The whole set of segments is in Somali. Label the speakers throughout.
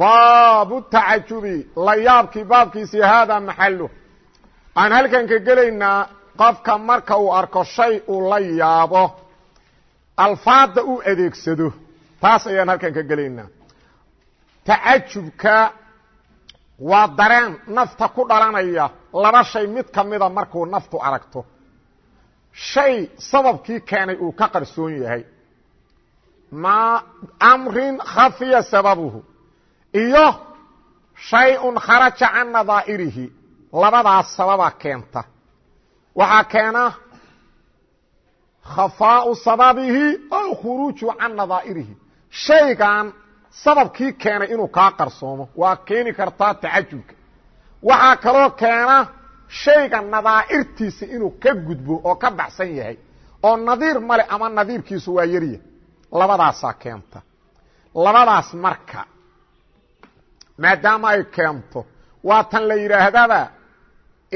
Speaker 1: baabu tacajubi la yaabkii baabkiisii haadaa maxalu aan halkan ka gelaynaa qofka marka uu arko shay uu la yaabo alfaada u adeegsado taas ayaan halkan ka gelaynaa. Tacajubka waa dareen nafta ku dhalanaya laba shay mid kamida markuu naftu aragto. Shay sababkii keenay uu ka qarsoon yahay. Ma amrin khafiya sababuhu iyo shay-un kharaja can nadaa'irihi. Labadaas sababa keenta. Waxaa keena khafaau sababihi ow khuruuju can nadaa'irihi. Shaygan sababkii keenay inuu kaa qarsoomo waa keeni kartaa tacajubka waxaa kaloo keena shayga nadaa'irtiisa inuu ka gudbo oo ka baxsan yahay oo nadiir male ama nadiirkiisu waa yarya labadaasaa keenta. Labadaas marka maadaama ay keento. Waa tan la yidhaahdaba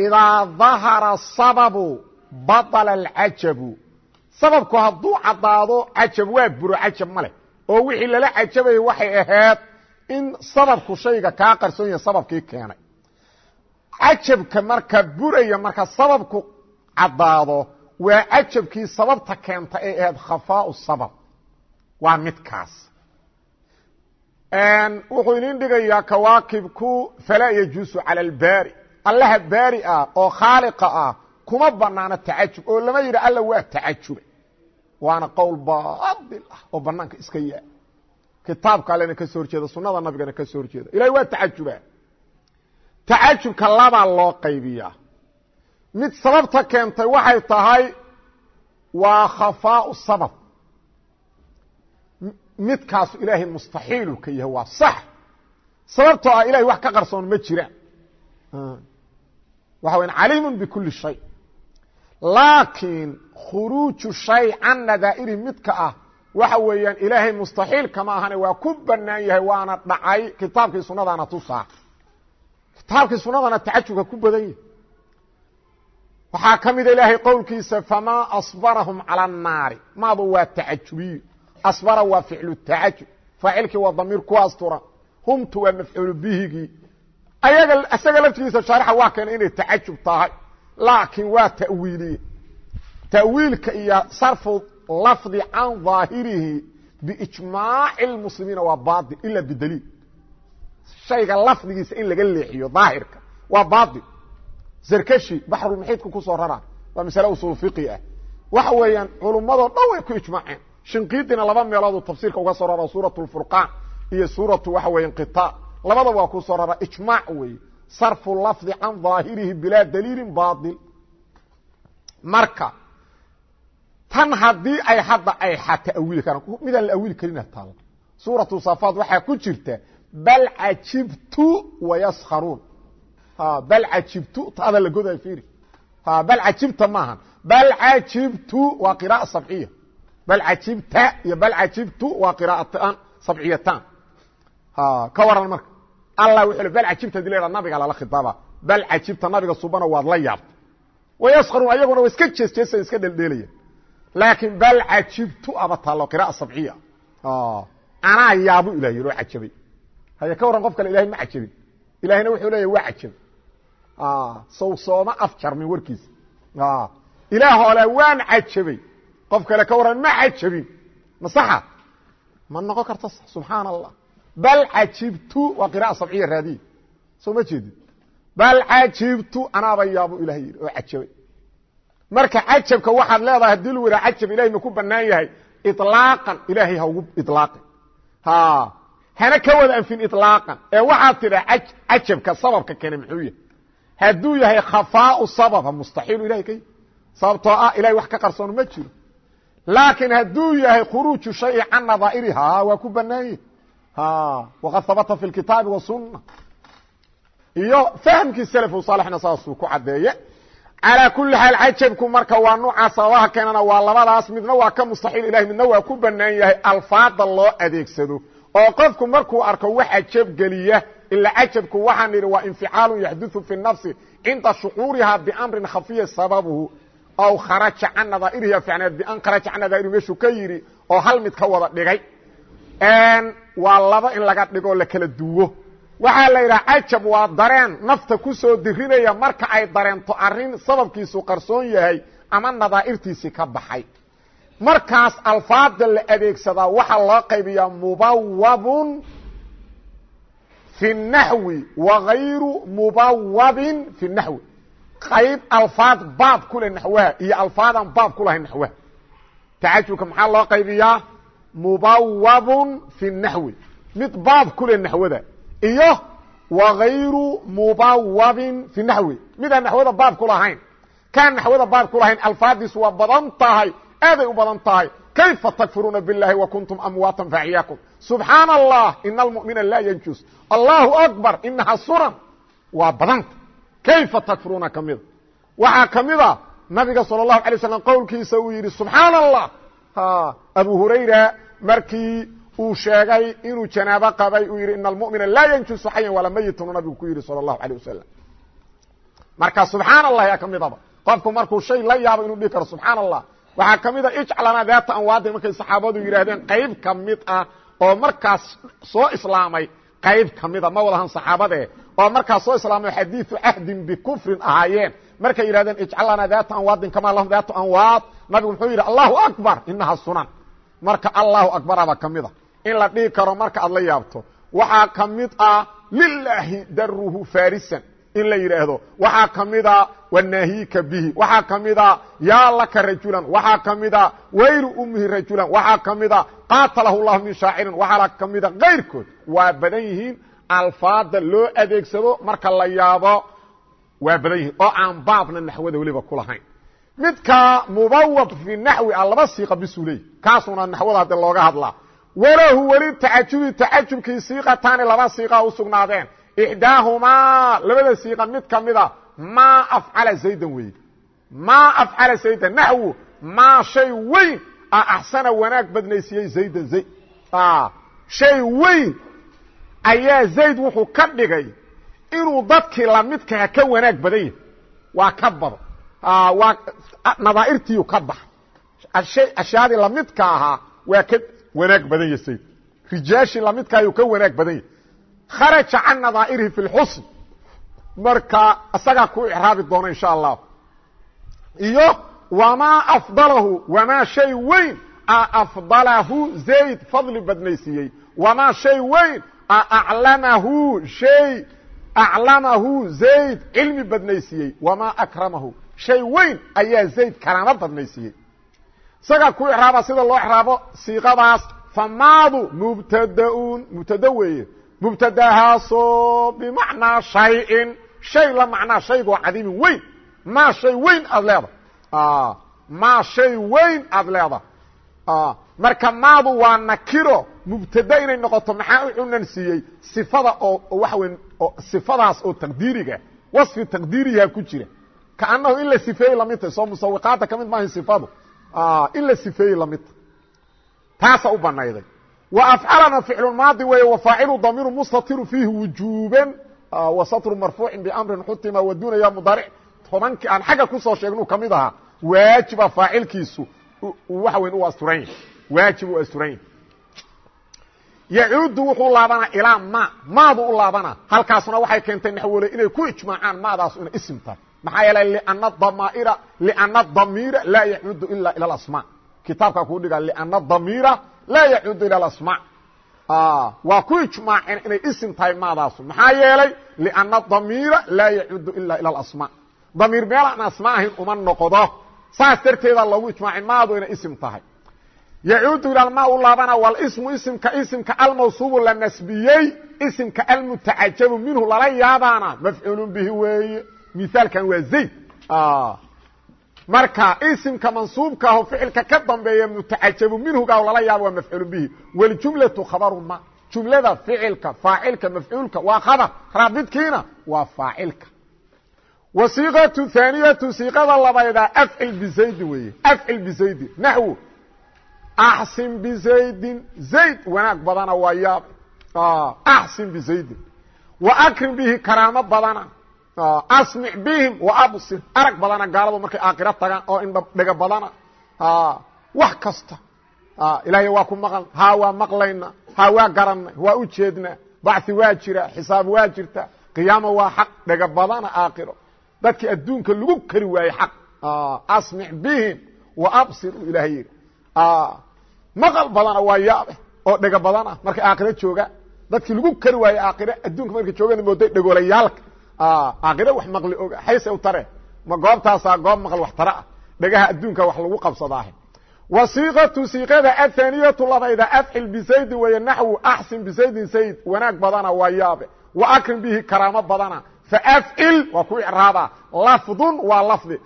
Speaker 1: idaa dahara sababu baطala alcajabu. Sababku hadduu caddaado cajab waa buro cajab ma leh. Oo wixii lala cajabaya waxay ahayd in sababku shayga kaa qarsoon yahay sababkii keenay. Cajabka marka buraya marka sababku caddaado waa cajabkii sababta keenta ee ahayd khafaau sabab. Waa midkaas wuxuu idin dhigayaa kawaakibku falaa yajuusu cala albaari. Allaha baari ah oo khaaliqa ah kuma banaano tacajub oo lama yidhi alla waa tacajube. Waana qowl baadil ah oo banaanka iska yaa kitaabka allena ka soo horjeeda sunada nabigana ka soo horjeeda. Ilahay waa tacajuba tacajubka labaa loo qaybiyaa. Mid sababta keentay waxay tahay waa khafaau sabab midkaasu ilaahay mustaxiilu ka yahay waa sax. Sababtoo ah ilahay wax ka qarsoon ma jiraan. Waxa waya caliimun bikuli shay. Laakiin khuruuju shay can nadaa'iri midka ah waxa weeyaan ilaahay mustaxiil kama ahane waa ku banaan yahay waana dhacay kitaabkii sunadana tusaa. Kitaabkii sunadana tacajubka ku badan yahay. Waxaa ka mida ilaahay qowlkiisa famaa asbarahum cala الnaari maadu waa tacajubiyo asbara waa ficlu tacajub faacilkii waa damiir ku asturan humtu waa mafcuulu bihigii ayaga isaga laftigiisa shaarixa waa keenay inay tacajub tahay laakiin waa ta'wiiliye ta'wiilka iyo sarfu lafdi can daahirihi biijmaaci اlmuslimiina waa bail ila bidaliil shayga lafdigiisa in laga leexiyo daahirka waa bail zarkashi baxrulmuxiidka ku soo rara waa masale usul fiqi ah waxa weeyaan culummadoo dhan way ku ijmaaceen shinqiidina laba meelooduu tafsiirka uga soo rara suuratu lfurqaan iyo suuratu waxa weeye inqitaa. Labadaba waa ku soo rara ijmaac weeye. Sarfu lafdi can daahirihi bilaa daliilin baail marka tan haddii ay hadda ay xata awili karaan midaan la awili karina taalla suuratu safaad waxaa ku jirta bal cajibtu wayaskharuun bal cajibtu taada la goday fiiri. Bal cajibta maahan. Bal cajibtu waa qira'a sabciya bal cajibta iyo bal cajibtu waa qiraa'atan sabciyatan ka waran marka allah wuxuu bal cajibta haddii la nabiga lala khitaaba bal cajibta nabiga subana waad la yaabta wayaskharuun ayaguna waa iska jees jeesan iska dheldheelaya laakiin bal cajibtu aba taalo qira'a sabciya anaa yaabu ilah yidhi oo cajabay haya ka warran qof kale ilahay ma cajabin ilahayna wuxuu leeyahy waa cajabay sow sooma afjarmin warkiisa ilaahole waan cajabay qof kale ka waran ma cajabin ma saxa ma noqon karto subxaan allah bal cajibtu waa qira'a sabciya raadiye soo ma jeedin? Bal cajibtu anaaba yaabu ilaha yidhi oo cajabay marka cajabka waxaad leedahay haddii lu wadaha cajab ilahay maku banaan yahay ilaaqan ilaahay ha ugu ilaaqin hana ka wada anfin ilaaqan ee waxaad tidhaa cajabka sababka kene muxuu yahay? Hadduu yahay khafaau sababa mustaxiilu ilahay ka sababtoo ah ilahay wax ka qarsoon ma jiro laakiin hadduu yahay khuruuju shayi can nadaa'iriha waa ku banaan yahi waqad habata fi اlkitaabi wasunna iyo fahamkii salafu saalixna saasuu ku caddeeye. Calaa kulli xaal cajabku marka waa nuucaa sababaha keenana waa labadaas midna waa ka mustaxiil ilahi midna waa ku bannaan yahay alfaada loo adeegsado. Oo qofku markuu arko wax cajab geliya ila cajabku waxaan idhi waa inficaalun yaxduثu fi nafsi cinda shucuurihaa biamrin khafiya sababuhu aw kharaja can nadaa'irihi ficneed bian kharaja can nadaa'irihi meeshuu ka yidhi oo hal mid ka wada dhigay waa laba in laga dhigoo la kala duwo waxaa la yidhaha cajab waa dareen nafta ku soo dirinaya marka ay dareento arrin sababkiisu qarsoon yahay ama nadaa'irtiisii ka baxay markaas alfaada la adeegsadaa waxaa loo qaybiyaa mubawabun fi الnaxwi wagayru mubawabin fi الnaxwi qayb alfaad baab kule naxwaha iyo alfaadaan baab ku lahayn naxwaha. Tacajubka maxaa loo qaybiyaa? Mubawabun fi naxwi mid baab kule naxwada iyo wagayru mubawabin fi naxwi mid aan naxwada baab ku lahayn? Kaan naxwada baab ku lahayn alfaadiisu waa badan tahay aaday u badan tahay. Kayfa takfuruuna biاllahi wakuntum amwaatan faxyaakum subxaana allah in almumina laa yanjus. Allahu akbar inaha suran. Waa badanta kayfa takfuruuna ka mida waxaa ka mida nabiga salى الlahu alay slam qowlkiisa uu yidhi subxaana allah abu hurayra markii uu sheegay inuu janaabo qabay uu yidhi ina almu'mina laa yanjusu xayan walaa mayitun uu nabigu ku yidhi salى الlahu alيه wasalam marka subxaana allah yaa ka midaba qofku markuu shay la yaabo inuu dhihi karo subxaana allah waxaa ka mid a ijcalana daata anwaadin markay saxaabadu yidhaahdeen qayb ka mid ah oo markaas soo islaamay qayb ka mida ma wadahan saxaabadee oo markaas soo islaamay xadiiu cahdin bikufrin ahaayeen. Markay yidhahdeen ijcalana daata anwaadin kamaa lahum daatu anwaad. Nabigu muxuu yidhi allahu akbar inaha sunan. Marka allahu akbaraba ka mid a. In la dhihi karo marka aad la yaabto waxaa ka mid ah lilaahi daruhu farisan in la yidhaahdo waxaa ka mida wanaahika bihi waxaa ka mida yaa laka rajulan waxaa ka mida wayru umihi rajulan waxaa ka mida qaatalahu llahu min shaacirin waxaa ka mida kayrkood. Waa badan yihiin loo adeegsado marka la yaabo waa badan oo aan baabna naxwada weliba ku lahayn. Midka mubawab fi naxwi a laba siiqa kaasuna naxwada hadde looga hadlaa walahu weli tacajubi tacajubkii siiqataani laba siiqa u ixdaahumaa labada siiqa mid ka mida maa afcala zaydan weeye maa afcala zaydan naxwu maa shay weyn axsana wanaag badnaysiiyey zaydan zayd shay weyn ayaa zayd wuxuu ka dhigay inuu dadkii lamidkaa ka wanaag badan yahay waa ka bado waa nadaa'irtiiu ka baxay ashyaadii lamidka ahaa waa ka wanaag badan yahay zayd rijaashii lamidkaayuu ka wanaag badan yahay kharaja can nadaa'irihi fi lxusn marka isagaa ku icraabi doona insha allah. Iyo wamaa afdalahu wamaa shay weyn a afdalahu zayd fadli badnaysiiyey wamaa shay weyn a aclamahu shay aclamahu zayd cilmi badnaysiiyey wamaa akramahu. Shay weyn ayaa zayd karaamo badnaysiiyey isagaa ku icraaba sida loo icraabo siiqadaas famaadu mubtadaun mubtada weeye mubtadahaasoo bimacnaa shayin. Shay la macnaa shaygoo cadiimin weyn. Maa shay weyn aad leedahay. Maa shay weyn aad leedahay. Marka maadu waa nakiro mubtada inay noqoto maxaa u cunan siiyey? Sifada oo waxa wey sifadaas oo taqdiiriga wasfi taqdiiriha ku jira. Kaanahu in la sifeeyey la mid tahay. Soo musawiqaadda ka mid maaha sifadu. In la sifeeyey la mid tahay. Taasa u banayday وأفعلna فعل maadi wey وفاaciل ضمير مsttir فيhi وuجوبا وsطر مرفوع بأمri xtima وduna ya mdaaرع tobankii aan xagga kusoo sheegnu ka mid ahaa waajiba faacilkiisu waxa weyn u asturan yahy waajib u asturan yahy yacuudu wuxuu laabanaa ilaa ma maadu u laabana halkaasuna waxay keentay naxwole inay ku ijmaacaan maadaas inay ism tahay maxaa yeelay لأna ضamاira لأna الضamiira laa yacuudu ilا ilى الأsmاء kitaabkaa kuu dhiga لأna الضamiira laa yacuudu ilى asmاع waa ku ijmaaceen inay isim tahay maadaasu maxaa yeelay لأna damiira laa yacuudu ila ilى اasmاع damiir meelaan asma ahayn uma noqdo saas darteeda loogu ijmaacay maadu inay isim tahay yacuudu ilى ma u laabana wاlsmu isimka isimka almawsuubu la nasbiyey isimka almutacajabu minhu lala yaabaana mafcuul bihi weeye miaalkan waa zayd marka isimka mansuubka aho ficilka ka dambeeya mutacajabu minhuga lala yaabo waa mafcuul bihi. Wاljumlaةu khabaru ma. Jumlada ficilka faacilka mafcuulka waa khabar. Raabidkiina waa faacilka. Wasiiqatu haaniyatu siiqada labaydaa afcil bizaydin weeye. Afcil bizaydin naxwu. Axsin bizaydin zayd wanaag badana waa yaab. Axsin bizaydin wa akrim bihi karaamo badana asmic bihim wa absir. Arag badana gaaladu markay aakhiro tagaan oo indha dhega badana. Wax kasta. Ilaahay waa ku maqan haa waa maqlayna. Haa waa garanay waa u jeednaa bacthi waa jira. Xisaab waa jirta. Qiyaama waa xaq. Dhega badana aakhiro. Dadkii adduunka lagu kari waayey xaq. Asmic bihim wa absir uu ilaahay yidhi. Maqal badana waa yaabe oo dhega badana markay aakhiro jooga. Dadkii lagu kari waayey aakhiro adduunka markay joogana mooday dhegoolayaalka aakhiro wax maqli oga xayse u tare ma goobtaasaa goob maqal wax tare ah dhegaha adduunka wax lagu qabsadaahe wasiiqatu siiqada athaaniyatu labayda afcil bisaydin weeye naxwu axsin bisaydin sayd wanaag badana waa yaabe wa akrim bihi karaamo badana faafcil waa ku icraaba lafdun waa lafdi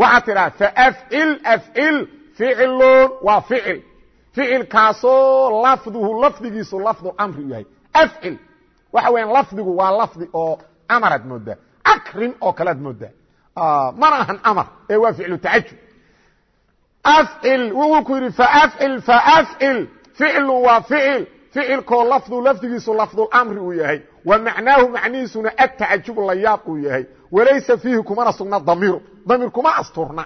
Speaker 1: waxaa tidhaha faafcil afcil ficilun waa ficil ficilkaasoo lafduhu lafdigiisu lafdu amri yahay afcil waxa weya lafdigu waa lafdi oo amaraad moodaa? Akrim oo kalead moodaa? Mana ahan amar. Ee waa ficlu tacajub. Afcil wuxuu ku yidhi faafcil faafcil ficlu waa ficil. Ficilkoo lafdu lafdigiisu lafdulamri uu yahay. Wa macnaahu macnihiisuna atacajubu layaab uu yahay. Walaysa fiihi kumana sugna damiiru. Damiir kuma asturna.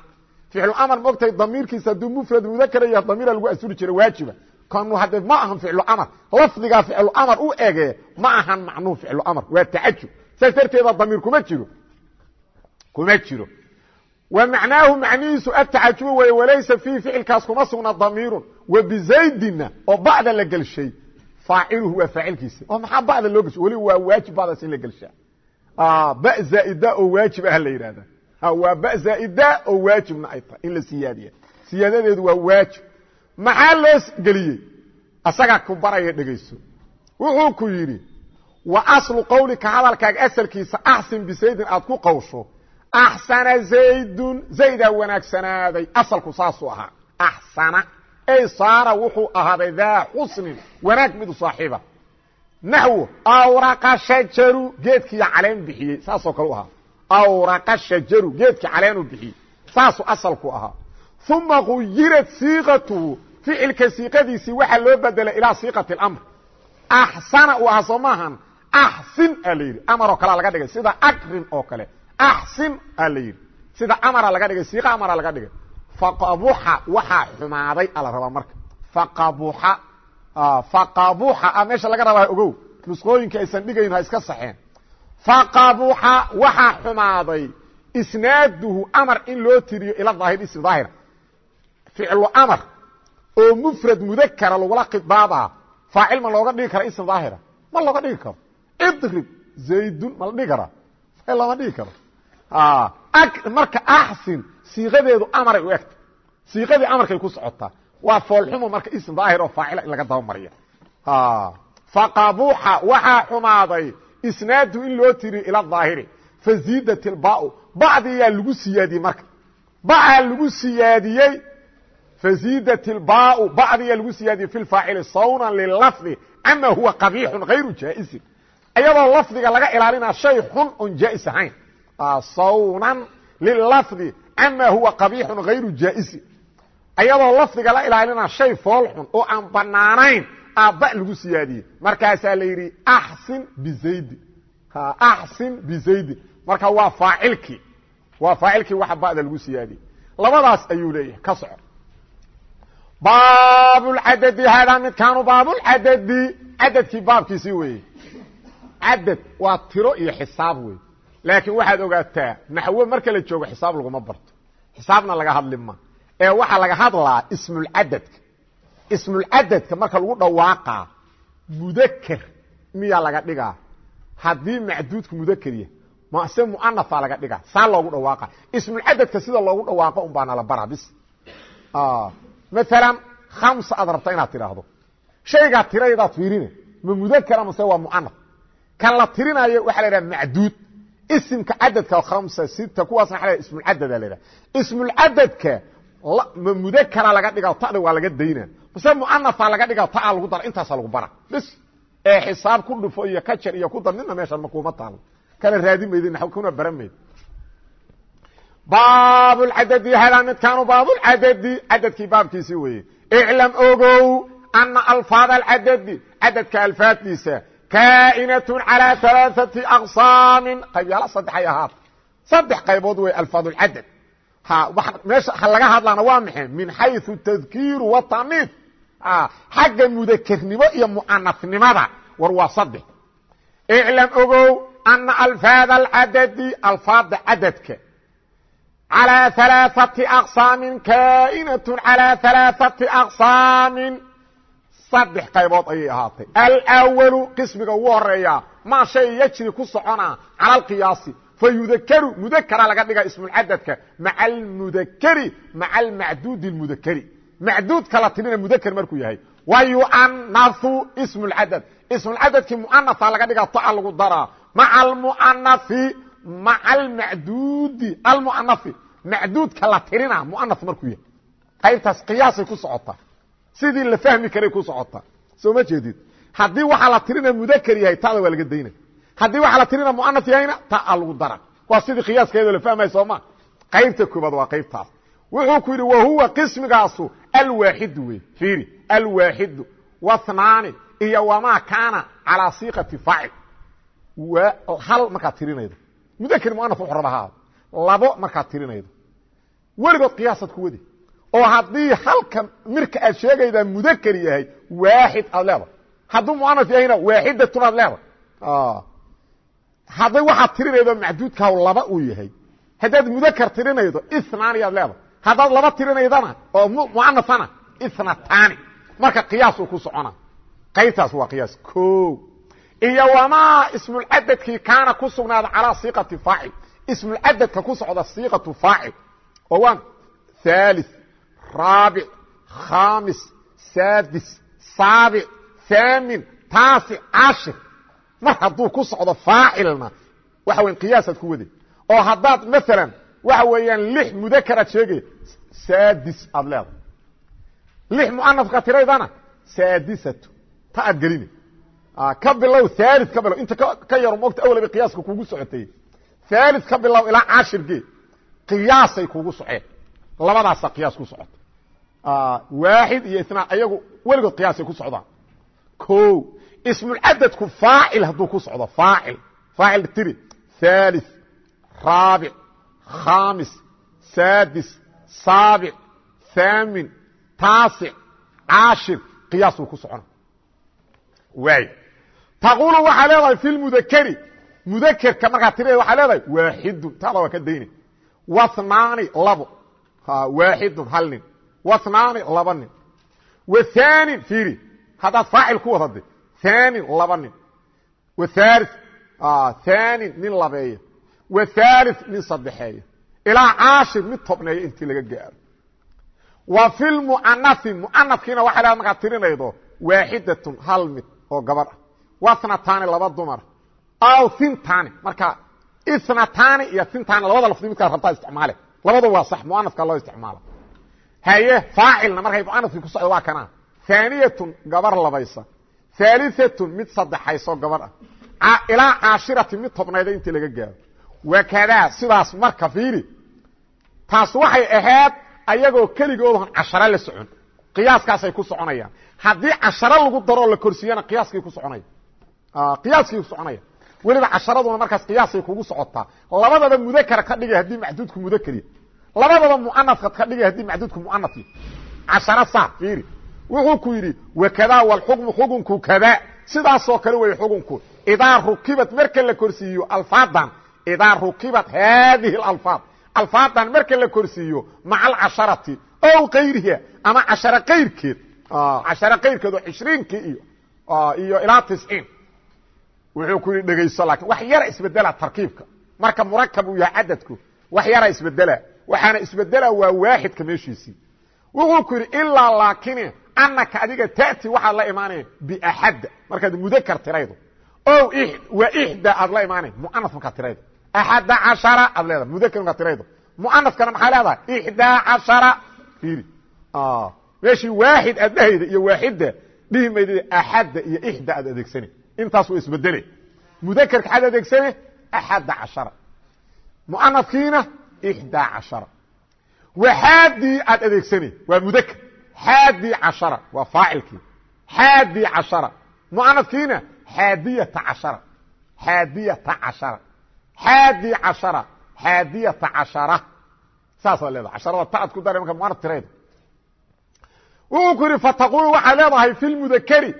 Speaker 1: Ficluamar mogtahay damiirkiisa hadduu mufrad mudakara yaha damiira lagu asturi jira waajiba. Kanu haddee ma ahan ficluamar lafdigaa ficluamar u ege ma ahan macnuu ficluamar waa tacajub saas darteeda damiir kuma jiro. Kuma jiro. Wa macnaahu macnihiisu atacajubu wey walaysa fiihi ficilkaas kuma sugna damiirun. Wa bizaydina oo bacda la gelshay faaciluhu waa faacilkiisa. Oo maxaa bacda loo geshay weliba waa waajib bacdaas in la gelshaa. Ba zaaida oo waajib ah la yidhahda waa ba zaaida oo waajibna ay tahay in la siyaadiya siyaadadeedu waa waajib. Maxaa loo geliyey? Asagaa ku baraya dhegayso wuxuu ku yidhi wa aslu qawlika hadalkaaga asalkiisa axsin bisaydin aad ku qawsho. Axsana zaydun zaydaa wanaagsanaaday asalku saasuu ahaa. Axsana ay saara wuxuu ahaaday daa xusnin wanaag midu saaxiiba. Naxwo awraqa shajaru geedkiiya caleen bixiyey saasoo kale u ahaa. Awraqa shajaru geedkii caleenuu bixiyey saasuu asalku ahaa. Uma guyirad siiqatuhu ficilka siiqadiisii waxaa loo bedelay ilaa siiqati اlamr axsana uu ahaa soo maahan axsin aa la yidhi laga dhigay sida akrim oo kale. Axsin aa sida amara laga dhigay siiqa amara laga dhigay. Faqabuxa waxaa xumaaday ala rabaa marka. Faqabuxa faqabuxa a meesha laga rabaa ogow. Nusqooyinka aysan dhigayn ha iska saxeen. Faqabuxa waxaa xumaaday. Isnaaduhu amar in loo tiriyo ila daahir ism daahira ficlu amar oo mufrad mudakara lagula khidaabaa faacil ma looga dhigi kara ism daahira ma looga dhigi karo idrib zaydun ma la dhigi karaa? Lama dhigi karo. Marka axsin siiqadeedu amaray u egta. Siiqadii amarkay ku socotaa waa foolxumo marka ism daahir oo faacila in laga dabamariya faqabuxa waxaa xumaaday isnaadu in loo tiriyo ila daahiri faziidat ilbau bacdiyaa lagu siyaadiyey marka. Bacaa lagu siyaadiyey faziidat ilbau bacdiyaa lagu siyaadiyey fi lfaacili sawnan lilafdi ama huwa qabiixun hayru jaa'isin iyadoo lafdiga laga ilaalinaa shay xun oon jaa'is ahayn. Sawnan lilafdi ama huwa qabiixun hayru jaa'isin ayadoo lafdiga la ilaalinaa shay fool xun oo aan banaanayn aabba lagu siyaadiyey. Markaasaa la yidhi axsin bizaydin axsin bizaydin marka waa faacilkii waa faacilkii waxa ba'da lagu siyaadiyey. Labadaas ayuu leeyahay ka soco. Baabulcadadi haadaa midkaanu baabulcadadi cadadkii baabkiisii weeye cadad waa tiro iyo xisaab wey laakiin waxaad ogaataa naxwo marka la joogo xisaab laguma barto. Xisaabna laga hadli ma. Ee waxaa laga hadlaa ismulcadadka ismulcadadka marka lagu dhawaaqaa mudaker miyaa laga dhigaa. Haddii macduudku mudaker yahay mase muanafaa laga dhigaa. Saa loogu dhawaaqa. Ismulcadadka sida loogu dhawaaqo un baa nala bara bis. Maalan khamsa aad rabta inaad tidhaahdo. Shaygaa tiraydaad fiirine ma mudakera mase waa muanaf kan la tirinayo waxaa la idhaha macduud. Isimka cadadka khamsa sita kuwaasna waa ismulcadada la idhaha ismulcadadka ma mudakera laga dhiga tada waa laga dayna. Mase muanafaa laga dhiga taa lagu dara intaasa lagu bara. Bis ee xisaab ku dhufo iyo ka jar iyo ku dar midna meeshan makuuma taalo kala raadi maydin kuna baran mayd baabulcadadi hadaa midkaanu baabulcadadi cadadkii baabkiisii weeye. Iclam ogow ana alfaad alcadadi cadadka alfaaddiisa kaa'inatun calaa alaaثati aqsaamin qaybyaala saddexay ahaata saddex qaybood wey alfaadulcadad meesha ha laga hadlaana waa maxay min xayثu tadkiiru wataniif xagga mudakernimo iyo mu'anafnimada war waa saddex iclam ogow ana alfaad alcadadi alfaada cadadka calىa ثalaaثati aqsaamin kaa'inatun calىa ثalaaثati aqsaamin saddex qaybood ayay ahaatay. Alأwalu qismiga ugu horreeya maa shay yajri ku socona cala alqiyaasi. Fayudakaru mudakara laga dhiga ismulcadadka maca almudakeri maca almacduudi اlmudakeri macduudka la tirina mudakr markuu yahay. Wa yu'anahu ismulcadad ismulcadadkii mu'anaha laga dhiga toa lagu daraa. Maca almu'anafi maca almacduudi almu'anafi macduudka la tirina mu'anaf markuu yahay. Qaybtaas qiyaasay ku socotaa sidii la fahmi karay ku socotaa soo ma jeedid? Haddii waxaa la tirina mudakr yahay tada waa laga dayna haddii waxaa la tirina mu'anaf yahayna taa lagu dara waa sidii qiyaaskeedo la fahmaya sooma qaybta koobaad waa qaybtaas. Wuxuu ku yidhi wahuwa qismigaasu alwaaxidu wey. Fiiri alwaaxidu wahnaani iyo wamaa kaana calaa siiqati faacil hal markaad tirinaydo. Mudakr muanaf wuxu raba haado labo markaad tirinaydo. Weligood qiyaasaad ku wadi oo haddii halka mirka aad sheegaydaa mudakr yahay waaxid aad leedahay. Hadduu muanaf yahayna waaxidatun aad leedahay. Hadday waxaad tirinaydo macduudkaahu laba uu yahay. Haddaad mudakr tirinaydo inaani aad leedahay. Haddaad laba tirinaydana oo muanafana inatani marka qiyaasuu ku socona. Qaybtaas waa qiyaas o iyo wamaa ismulcadadkii kaana ku sugnaada calaa siiqati faacil. Ismulcadadka ku socda siiqatu faacil. Oo waa haali raabic khamis saadis saabic haamin taasic cashir mar hadduu ku socdo faacilna waxa weya qiyaasaad ku wade oo haddaad maalan waxa weeyaan lix mudakaraad sheegaya saadis aad leedahay lix muanafka tiraydana saadisatu ta aad gelina ka bilow haali ka bilow inta ka yaro mogta awlaba qiyaaska kugu socotay haali ka bilow ilaa cashirgee qiyaasay kugu soceen labadaasa qiyaas ku socota waaxid iyo inaan ayagu weligood qiyaasay ku socdaan o ismulcadadku faacil hadduu ku socdo faacil faacil tiri haali raabic khamis saadis saabic haamin taasic caashir qiyaasuu ku socona waay taqulu waxaa leedahay fi lmudakeri mudakerka markaa tirada waxaa leedahay waaxidun taada waa ka dayna wahnaani labo waaxidun hal nin wahnaani laba nin. Wathaanin fiiri. Haddaad faacil ku wadade thaanin laba nin. Wathali thaanin nin labeeya. Wathali nin saddexeeya. Ilaa caashir mid tobneeya intii laga gaaro. Wa fi lmu'anai mu'anafkiina waxay leeda markaad tirinaydo waaxidatun hal mid oo gabar ah. Wasnataani laba dumar. Aw hintaani marka isnataani iyo hintaani labada lafdi midkaad rabtaa isticmaale. Labada waa sax muanafka loo isticmaalo haye faacilna markay muanafkii ku socdo waa kana. Haaniyatun gabar labaysa. Haaliatun mid saddexayso gabar ah. Ilaa caashirati mid tobnayda intii laga gaaro. Wakadaa sidaas marka fiiri. Taas waxay ahayd ayagoo keligoodan cashare la socon. Qiyaaskaasay ku soconayaan. Haddii cashare lagu daroo la korsiiyana qiyaaskii ku soconaya qiyaaskii ku soconaya weliba casharaduna markaas qiyaasay kugu socotaa. Labadaba mudakara ka dhigay haddii macduudku mudakariya labadaba muanafka ka dhigay haddii macduudku muanafya cashare saa fiiri. Wuxuu ku yidhi wakadaa walxukmu xukunku kada. Sidaasoo kale wey xukunku idaa rukibat marka la korsiiyo alfaadan idaa rukibat haadihi alfaad alfaadan marka la korsiiyo maca alcasharati ow kayriha ama cashare kayrkeed. Cashare kayrkeed oo cishriinkii iyo iyo ilaa tisciin. Wuxuu ku yidhi dhegayso laakiin wax yara isbedela tarkiibka. Marka murakab uu yahay cadadku wax yara isbedela waxaana isbedela waa waaxidka meeshiisii. Wuxuu ku yidhi ilaa laakine anaka adiga tati waxaad la imaanaya biaxadda markaad mudakar tiraydo. O waa ixda aad la imaanay muanaf markaad tiraydo. Axadda cashara aad leedahay. Mudakar markaad tiraydo. Muanafkana maxaa leedahay? Ixdaa cashara. Fiiri meeshii waaxid aad dhahayda iyo waaxidda dhihi mayd axadda iyo ixda aad adeegsane intaas waa isbedele mudakerka xad adeegsane axadda cashara. Muanafkiina ixdaa cashara waxaadii aad adeegsane waa mudaker xaadii cashara waa faacilkii xaadii cashara muanafkiina xaadiyata cashara xaadiyata cashara xaadii cashara xaadiyata cashara saasaa leedahay casharada taad ku dara marka muanaf tirayda wuxuu ku yidhi fataqulu waxaa leedahay fi lmudakeri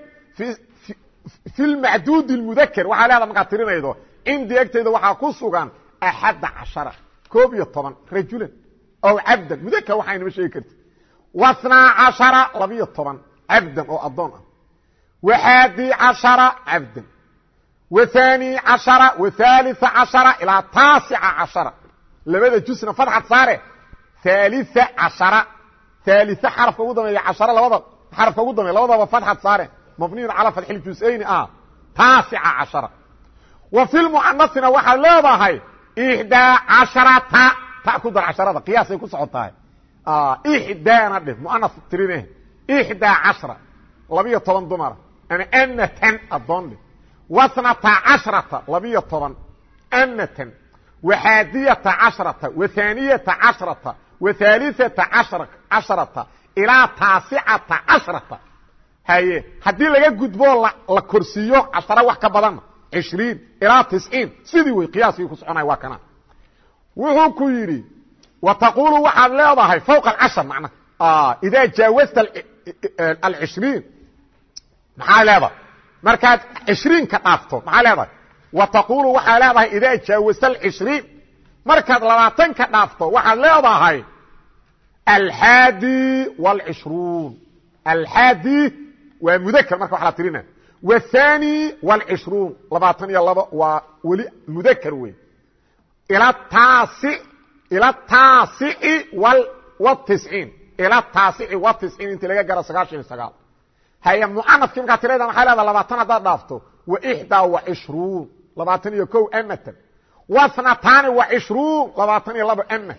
Speaker 1: fi lmacduudi اlmudakr waxaa leedahay markaad tirinaydo cindii egtayda waxaa ku sugan axadda cashara koob iyo toban rajulan aw cabdan. Mudaka waxaa inama sheegi karti wasnaa cashara labiyo toban cabdan oo addoon ah. Waxaadi cashara cabdan. Waani cashara wahalia cashara ilaa taasica cashara labada jusna fadxad saare halia cashara haali xarafka ugu dameeya cashara labada xarafka ugu damey labadaba fadxad saare. Mabniyun calaa fatxi ljusayni ah taasica cashara. Wa fi lmucanasina waxaad leedahay ixdaa casharata ta ku dar casharada qiyaasay ku socotahay ixdaana dheh muanas tirine ixdaa cashra labiyo toban dumara ama anatan adoon dheh wasnata cashrata labiyo toban anatan waxaadiyata cashrata wahaaniyata cashrata wahaaliثata casharata ilaa taasicata cashrata haye haddii laga gudboo la korsiiyo cashara wax ka badanna cishriin ilaa tisciin sidii wey qiyaaskii ku soconaya waa kana wuxuu ku yidhi wa taqulu waxaad leedahay fawqa alcashar macnaha idaa jaawasta alcishriin maxaa leedahay markaad cishriinka dhaafto maxaa leedahay wa taqulu waxaa leedahay idaa jaawasta alcishriin markaad labaatanka dhaafto waxaad leedahay alxaadi wاlcishruun alxaadi waa mudakr marka wax la tirina wاthani wاlcishruun labaatan iyo labo waa weli mudakr wey taasici wtisciin inti laga garo sagaashan iyo sagaal haye mucanafkii markaa tirada maxaa leedaha labaatan haddaad dhaafto wa ixdaa wa cishruun labaatan iyo kow amatan wasnataani wa cishruun labaatan iyo labo ama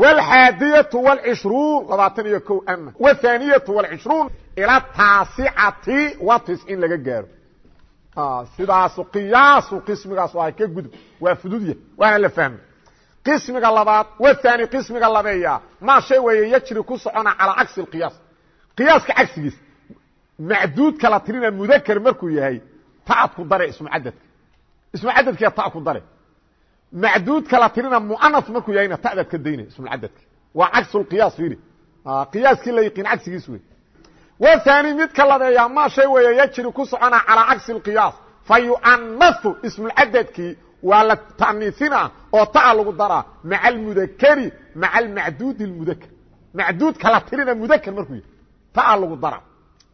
Speaker 1: wاlxaadiyatu wاlcishruun labaatan iyo kow ama wthaaniyatu wاlcishruun ila taasicati wa tisciin laga gaaro sidaasu qiyaasu qismigaasu ahay ka gudub waa fududya waana la fahmay qismiga labaad wthani qismiga labeeya maa shay weeye yajri ku socona calaa cagsi اqiyaas qiyaaska cagsigiis macduudka la tirina mudakr markuu yahay taad ku dare ismu cadadka ismu cadadkiya ta ku dare macduudka la tirina muanas markuu yahayna tadaad ka daynaya ismulcadadka waa cagsulqiyaas iri ah, qiyaaskii la yiqiin cagsigiis wey waani midka labeeyaa maa shay weeye yajri ku socona calaa cagsi lqiyaas fa yuanasu ismulcadadkii waa la taniisinaa oo taa lagu daraa maca almudakeri maca almacduudi lmudaker macduudka la tirina mudaker markuu yahay. Taa lagu daraa.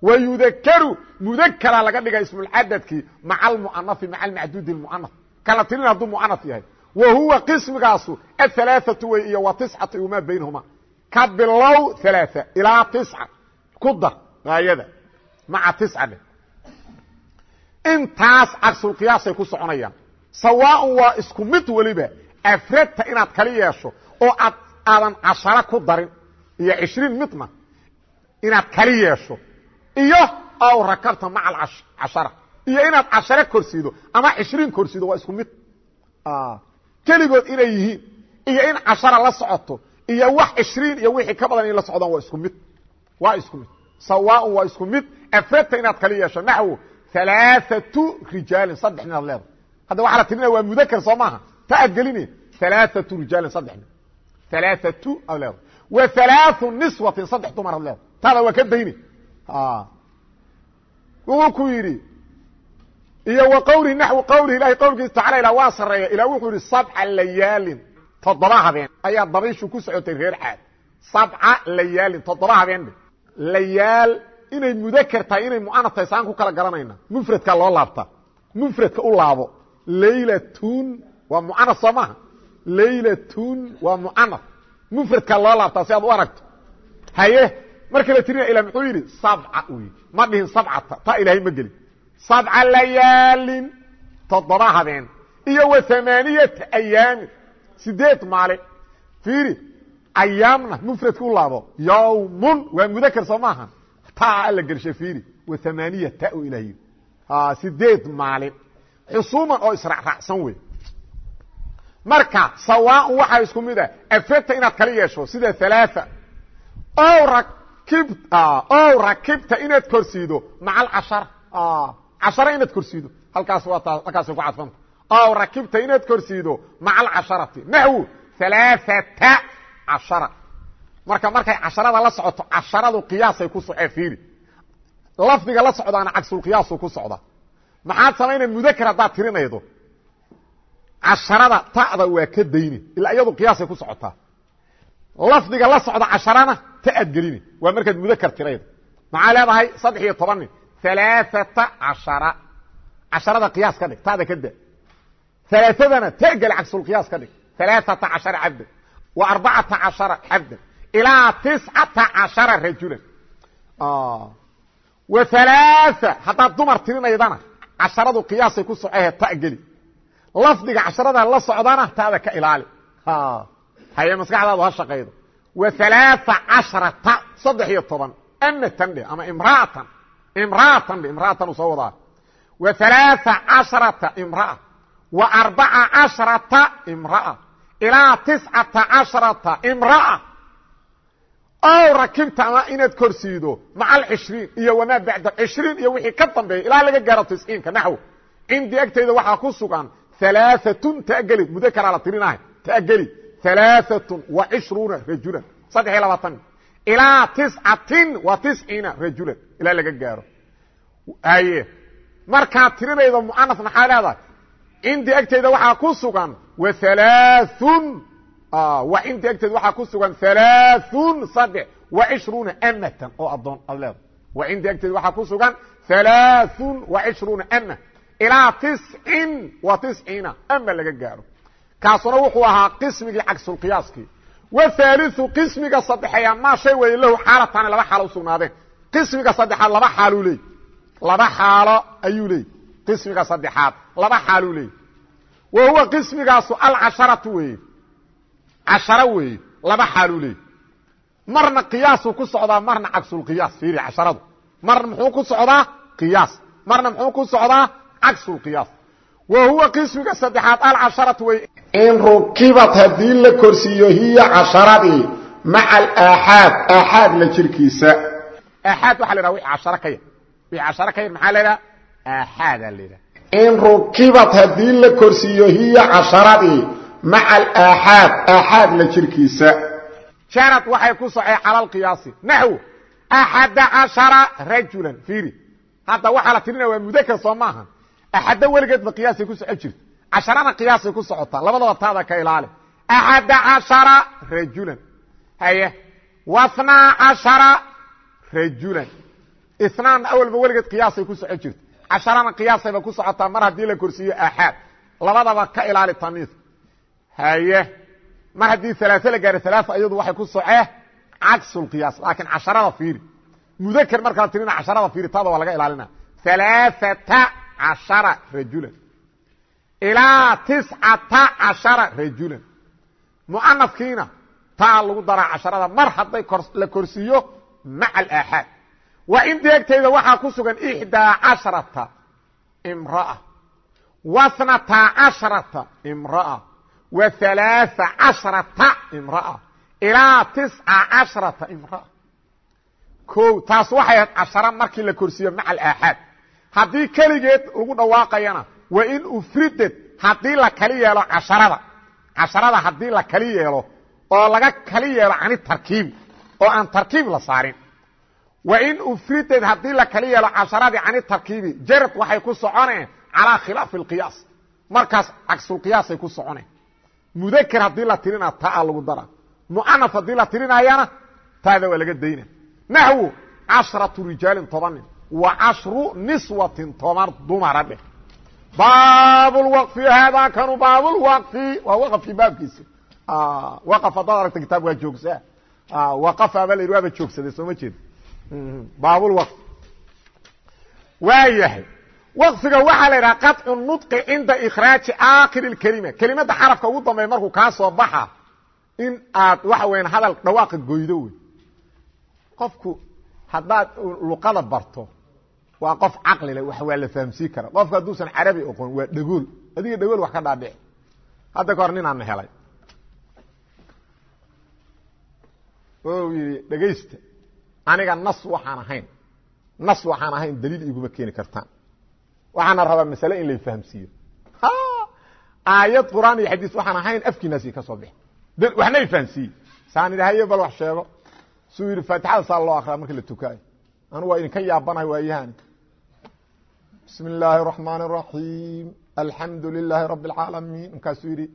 Speaker 1: Wayudakaru mudakera laga dhiga ismulcadadkii maca almuanasi maca almacduudi lmuanas kala tirin hadduu muanas yahay wa huwa qismigaasu aلثalaaثatu wey iyo wa tiscatu wmaa baynahuma ka bilow ثalaaثa ilaa tisca ku dar gaayada maca tisca dhe intaas cagsulqiyaasay ku soconayaan sawaaءn waa isku mid weliba afradta inaad kali yeesho oo aad aadan cashara ku darin iyo cishriin midna inaad kali yeesho iyo aw rakabta maca cashara iyo inaad cashare korsiido ama cishriin korsiido waa isku mid keligood inay yihiin iyo in cashara la socoto iyo wax ishriin iyo wixii ka badan in la socdaan waa isku mid. Waa isku mid. Sawaaun waa isku mid. Afradta inaad kala yeesho naxwo alaaatu rijaalin saddex inaad leedahay. Hadda waxaa la tirinaya waa mudakar soo maaha. Ta aad gelinaya alaaatu rijaalin saddex nin. Alaaatu aad leedahay. Wa alaau niswatin saddex dumar ad leedahay. Taada waa ka dayne wuxuu ku yidhi iyo wa qowlihi naxwi qowlihi ilahi qowlkiisa tacala ilaa waa sareeya ilah wuxuu yidhi sabca layaalin toddoba habeen ayaa dabayshu ku socotay reer caad. Sabca layaalin toddoba habeen dhe layaal inay mudakr tahay inay mu'anaf tahay saan ku kala garanayna. Mufradka loo laabtaa mufradka u laabo. Laylatun waa mu'anaf soo maaha. Laylatun waa mu'anaf mufradka loo laabtaa si aad u aragto. Haye marka la tirina ilah muxuu yidhi sabca uu yidhi. Ma dhihin sabcata ta ilaahay ma gelin sabca layaalin toddoba habeen iyo wa amaaniyata ayaamin sideed maalin fiiri ayaamna mufradka u laabo yawmun waa mudakr soo maaha taa alla gelsha fiiri wa amaaniya ta u ilaah yiri sideed maalin xusuuman oo israacraacsan wey marka sawaaun waxaa isku mid ah afata inaad kala yeesho sida alaaثa ow rakib ow rakibta inaad korsiido maca alcashara cashara inaad korsiido halkaas waa taa halkaasay ku cadfanta ow rakibta inaad korsiido maca alcasharati naxwu alaaثata cashara marka markay casharada la socoto casharadu qiyaasay ku socee fiiri lafdiga la socdaana cagsulqiyaasu ku socda maxaad samaynay mudakr haddaad tirinaydo casharada ta'da waa ka dayni ilaa iyadu qiyaasay ku socotaa lafdiga la socda casharana ta aad gelini waa markaad mudakr tiraydo maxaa leedahay saddex iyo toban nin alaaata cashara casharada qiyaas ka dhig ta'da ka da alaaadana ta geli cagsulqiyaas ka dhig alaaata cashara cabdan wa arbacata cashara cabdan ilaa tiscata cashara rajulan wa alaaثa haddaad dumar tirinaydana casharadu qiyaasay ku socehe ta geli lafdiga casharada la socdana taada ka ilaali haye maskaxdaadu ha shaqaydo wa alaaثa casharata saddex iyo toban amatan dhe ama imraatan imraatan imraatan u soo wadaa. Wa alaaثa casharata imra'a. Wa arbaca casharata imra'a. Ilaa tiscata casharata imra'a. Ow rakibta ama inaad korsiido maca alcishriin iyo wamaa bacda cishriin iyo wixii ka dambeeya ilaa laga gaaro tisciinka naxw. Cindii agtayda waxaa ku sugan alaaatun tageli. Mudakaraa la tirinahay tageli. Alaaatun wa cishruuna rajulan. Saddex iyo labaatan ilaa laga gaaro. Aye markaa tiradayda muanas maxaa leedahay? Cindi agteeda waxaa ku sugan wahalaaun wa cindi agteeda waxaa ku sugan halaaun saddex wa cishruuna amatan oo addoon aad wa cindi agteeda waxaa ku sugan halaaun wa cishruuna ama ilaa tiscin wa tisciina ama laga gaaro. Kaasuna wuxuu ahaa qismigii cagsulqiyaaskii. Wa haaliu qismiga saddexeeya maa shay weeye lahu xaalataani laba xaal u qismiga saddexaad laba xaaluu leey laba xaalo ayuu leey qismiga saddexaad laba xaaluu leey wa huwa qismigaasu alcasharatu weeye. Casharo weeye laba xaaluu leey marna qiyaasuu ku socdaa marna cagsulqiyaas fiiri casharadu. Marna muxuu ku socdaa qiyaas. Marna muxuu ku socdaa cagsulqiyaas wa huwa qismiga saddexaad alcasharatu wey in rukibat haddii la korsiiyo hiya casharadii maca alaaxaad aaxaad la jirkiisa aaxaad waxa la wixii casharo ka yar wixii casharo ka yar maxaa la ydhaha aaxaadaa la yidhaha in rukibat haddii la korsiiyo hiya casharadii maca alaaxaad aaxaad la jirkiisa jarad waxay ku socee cala alqiyaasi naxw axada cashara rajulan fiiri hadda waxaa la tirinaya waa mudakar soo maaha axadda weligeedba qiyaasay ku soco jirta casharana qiyaasay ku socotaa labadaba taada ka ilaali axada cashara rajulan haye wathnaa cashara rajulan inaanna awalba weligeed qiyaasay ku soco jirta casharana qiyaasayba ku socotaa mar haddii la korsiiyo aaxaad labadaba ka ilaali tamiis. Haye mar haddii alaae la gaaro alaa iyadu waxay ku socee cagsulqiyaas laakiin casharada fiiri. Mudakr markaa tirina casharada fiiri taada waa laga ilaalina alaaata cashara rajulan ilaa tiscata cashara rajulan muanafkiina taa lagu daraa casharada. Mar hadday la korsiiyo maca alaaxaad waa in deegtayda waxaa ku sugan ixdaa casharata imraa wasnata casharata imraa wa alaaثa casharata imraa ilaa tisca casharata imraa o taas waxay ahayd cashara markii la korsiiyo maca alaaxaad haddii keligeed lagu dhawaaqayana waa in ufrided haddii la kali yeelo casharada casharada haddii la kali yeelo oo laga kali yeelo cani tarkiibi oo aan tarkiib la saarin. Wa in ufrided haddii la kali yeelo casharadii cani tarkiibi jarad waxay ku soconeen calaa khilaafi اlqiyaas markaas cagsulqiyaasay ku soconeen mudakr haddii la tirina taa lagu dara. Muanaf haddii la tirinayana taada waa laga dayna. Naxwu cashratu rijaalin toban nin wa cashru niswatin toban dumara dheh. Baabulwaqfi haadaa kanu baabulwaqfi waa waqafkii baabkiisi waqaf haddaad kitaab waa joogsaa waqafaaba la yidhi waaba joogsaday soo ma jeeda baabulwaqf waa yahay waqfiga waxaa la yidhaha qaطcu nudqi cinda ikhraaji aakhir اkelima kelimada xarafka ugu dambeeya markuu kaa soo baxa in aad waxa weya hadal dhawaaqa goydo wey qofku haddaad luqada barto waa qof caqli leh wax waa la fahamsiin kara qofka hadduusan carabi oqon waa dhagool adiga dhagool wax ka dhaadhici hadda ka hor ninaana helay wuxuu yidhi dhegaysta aniga nas waxaan ahayn. Nas waxaan ahayn daliil iguma keeni kartaan. Waxaana rabaa masale in lay fahamsiiyo. Aayad quraan iyo xadiis waxaan ahayn afkiinaasi ka soo bix waxna i saan idhahaye bal wax sheego. Suu yidhi faatixada saa loo akraa marka la tukaayo. Anu waa idinka yaabanahay waayahani bismi illaahi raxmaan raxiim alxamdu lilaahi rabi اlcaalamiin markaasuu yidhi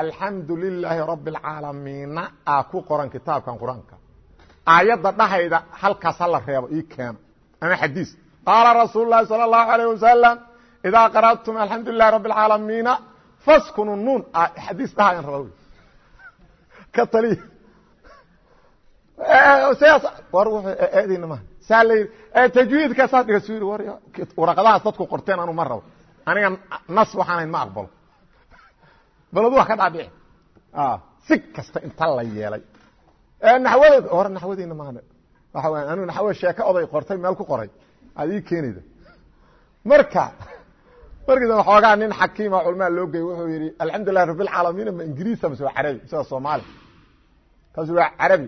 Speaker 1: alxamdu lilaahi rabi اlcaalamiina aa ku qoran kitaabkan qur-aanka aayadda dhahayda halkaas hala reebo ii keeno ama xadiis qaala rasuul lahi salى الlahu عalيه wasalam idaa qara'tum alxamdu lilahi rabi اlcaalamiina faskunu nuun xadiis dhahayan raba ka taliya war eedayna maha saa la yidhi tajwiidka saas dhiga su yidhi war waraqadahaas dadku qorteen anu ma rabo aniga nas waxaan ahayn ma aqbalo baladu wax ka dhaadhici si kasta inta la yeelay. Naxwadeed hore naxwadeyna maana waxa waya anu naxwe sheeke oday qortay meel ku qoray. Aad ii keenayda. Marka markiisa waxoogaa nin xakiima culmaa loo geyy wuxuu yidhi alxamdu lilahi rabi alcaalamiin ma ingiriisa mase waa carabi sida soomaali kaasu waa carabi.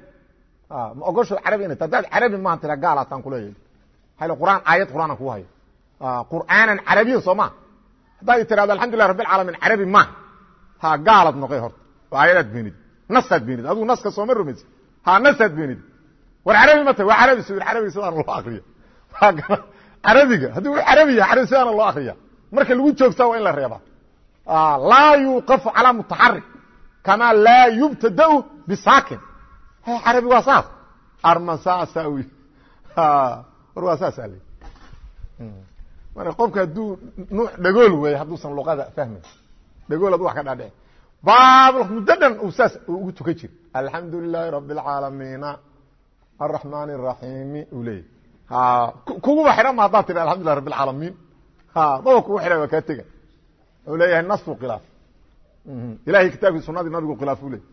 Speaker 1: Ma ogosho carabi inay hadaad carabi maaha tira gaalaasaan kuleeyahy hal quraan aayad qur'aanan kuu hayo. Qur'aanan carabiyan soo maa haddaad tirahdo alxamdulilah rabi alcaalamiin carabi maaha ha gaalaad noqoy horta. Waa aayadaad beenid nasaad beenid adigu naska sooma rumaysa. Ha nasaad beenid war carabi ma tahy waa carabi su carabiga sidaana loo akriya carabiga. Haddii u carabi yahay carabi sidaana loo akriya marka lagu joogtaa waa in la reebaa laa yuuqafu calaa mutaxarik kamaa laa yubtadau bisaakin. Carabi waa saas. Arma saasa wy war waa saasa l marka qofka hadduu nuuc dhagool weey hadduusan luqada fahmayn dhagool adu wax ka dhaadhici baab muddo dhan uu saas ugu tukan jira alxamdu lilaahi rabi اlcaalamiina araxmaan الraxiimi uu leeyahy kuguba xidhan ma haddaad tiri alxamdulilah rabi اlcaalamiin daba kugu xidha waa kaa tega u leeyahay nasu khilaaf ilahay kitaabkii sunadii nabigu khilaaf u leeyay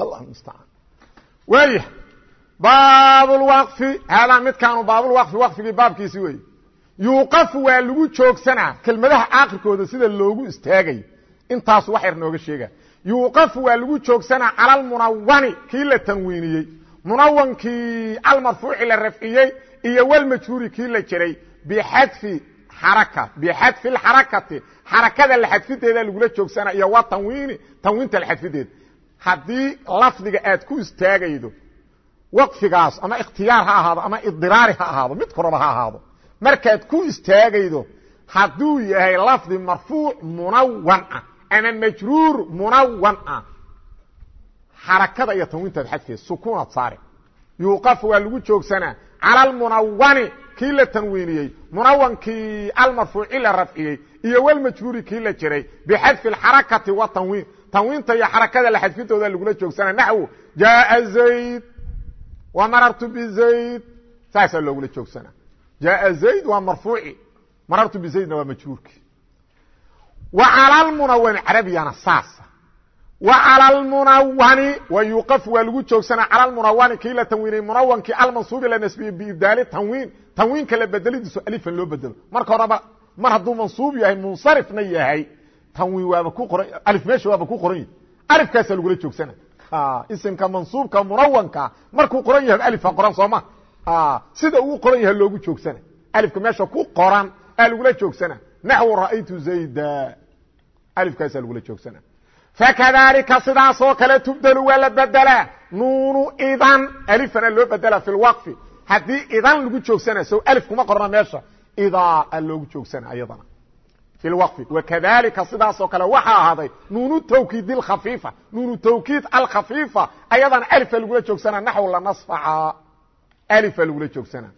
Speaker 1: allah mustacaan waaya baabulwaqfi haadaa midkaanu baabulwaqfi waqfigii baabkiisi weeye yuuqafu waa lagu joogsanaa kelmadaha aakhirkooda sida loogu istaagayo intaasu wax yar nooga sheega. Yuuqafu waa lagu joogsanaa cala almunawani kii la tanwiiniyey. Munawankii almarfuuci la rafciyey iyo walmajhuuri kii la jiray. Bixadfi xaraka bixadfi lxarakati. Xarakada la xadfideeda lagula joogsanaa iyo wa tanwiini tanwiinta la xadfideeda haddii lafdiga aad ku istaagaydo waqfigaas ama ikhtiyaar ha ahaado ama idiraari ha ahaado mid koraba ha ahaado markaad ku istaagaydo hadduu yahay lafdi marfuuc munawan ah ama majruur munawan ah xarakada iyo tanwiintaad xadfeed sukuunaad saare. Yuuqafu waa lagu joogsanaa cala almunawani kii la tanwiiniyey munawankii almarfuuci la rafciyey iyo walmajruuri kii la jiray bixadfi alxarakati watanwiin tanwiinta iyo xarakada la xadfidooda lagula joogsana naxwu jaaa zayd wa marartu bizayd saasaa loogula joogsana jaaa zayd waa marfuuci marartu bizaydna waa majruurkii wa cala lmunawani carabiyana saasa wa cala lmunawani wa yuuqafu waa lagu joogsanaa cala lmunawani kii la tanwiiniyey munawankii almansuubi la nasbiyey biibdaali tanwiin tanwiinka la bedelidiisu alifan loo bedelo marka horeba mar hadduu mansuub yahay munsarifna yahay tanwiin waaba ku qoran alif meesha waaba ku qoran yahi alifkaasaa lagula joogsana isimka mansuubka munawanka markuu qoran yahay alifa qoran sooma sida uu qoran yahay loogu joogsana. Alifka meesha ku qoran aa lagula joogsana. Naxwu ra'aytu zayda. Alifkaasaa lagula joogsana. Fakadalika sidaasoo kale tubdelu waa la bedelaa nuunu idan. Alifana loo bedelaa fi lwaqfi haddii idan lagu joogsana so alif kuma qorna meesha. Idaa a loogu joogsana ayadana. Fi lwaqfi wakadalika sidaasoo kale waxaa ahaaday nuunu tawkiid alkhafiifa nuunu tawkiid alkhafiifa ayadana alifa lagula joogsana naxw lanasfaca alifa lagula joogsana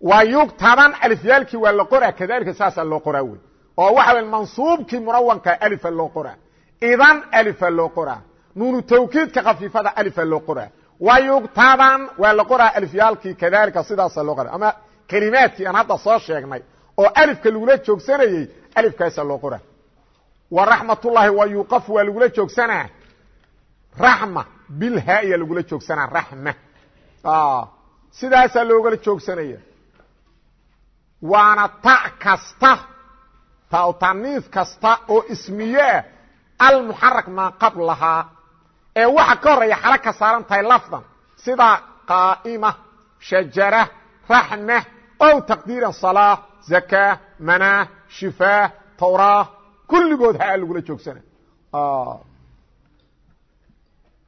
Speaker 1: wa yugtaban alifyaalkii waa la qoraa kadalika saasaa loo qoraa wey oo waxa w mansuubkii munawanka alifa loo qoraa idan alifa loo qoraa nuunu tawkiidka khafiifada alifa loo qoraa wa yugtaban waa la qoraa alifyaalkii kadalika sidaasa loo qoraa ama kelimaadkii aan hadda soo sheegnay oo alifka lagula joogsanayey alifkaasa loo qoraa wa raxmatullaahi wa yuuqafu waa lagula joogsanaa raxma bilhaaiya lagula joogsanaa raxma sidaasaa loogala joogsanaya. Waana ta kasta tautaniif kasta oo ismiye ah almuxarak maa qablahaa ee waxa ka horreeya xala ka saaran tahay lafdan sida qaa'ima shajara raxma ow taqdiiran salaa zakaa manaa shifaa tawraa kulligood haa lagula joogsana